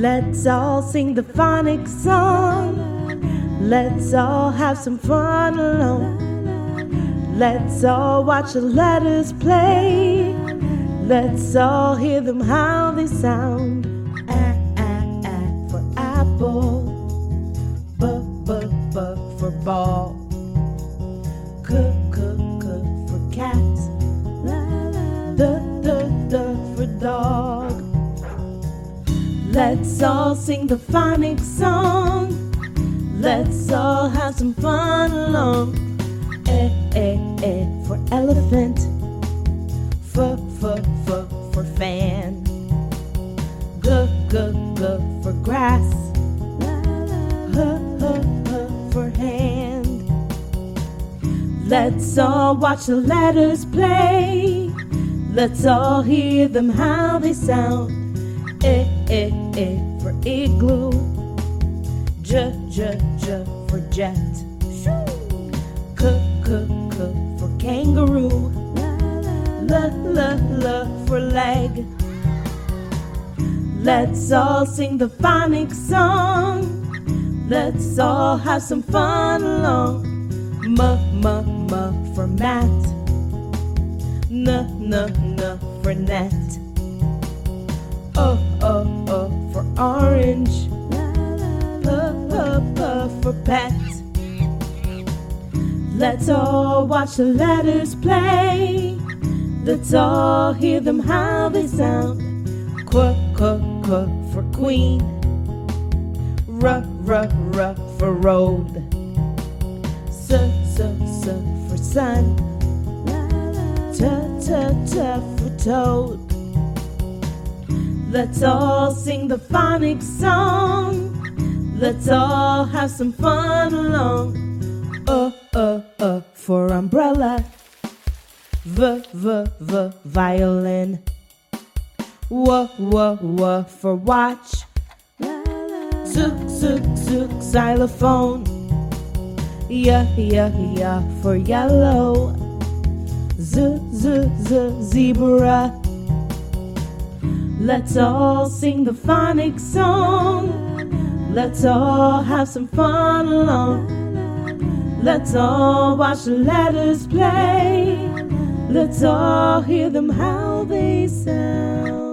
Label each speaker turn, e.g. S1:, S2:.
S1: Let's all sing the phonic song. Let's all have some fun alone. Let's all watch the letters play. Let's all hear them how they sound. Let's all sing the phonic song. Let's all have some fun along. Eh, eh, eh for elephant. F, F, F for fan. G, G, G for grass. H, H, H for hand. Let's all watch the letters play. Let's all hear them how they sound. Eh, eh, eh for igloo. J, J, J for jet. K, K, K for kangaroo. L, L, L for leg. Let's all sing the phonic song. Let's all have some fun along. M, M, M for mat. N, N, N for net. O, O, O for orange. P, P, P for pet. Let's all watch the letters play. Let's all hear them how they sound. Qu, Qu, Qu for queen. R, R, R for road. S, S, S for sun. T, T, T for toad. Let's all sing the phonic song. Let's all have some fun along. Uh, uh, uh for umbrella. V, V, V, violin. W, W, W for watch. Zook, zook, zook, xylophone. Yeah, yeah, yeah for yellow. Z, z, z, zebra. Let's all sing the phonic song. Let's all have some fun along. Let's all watch the letters play. Let's all hear them how they sound.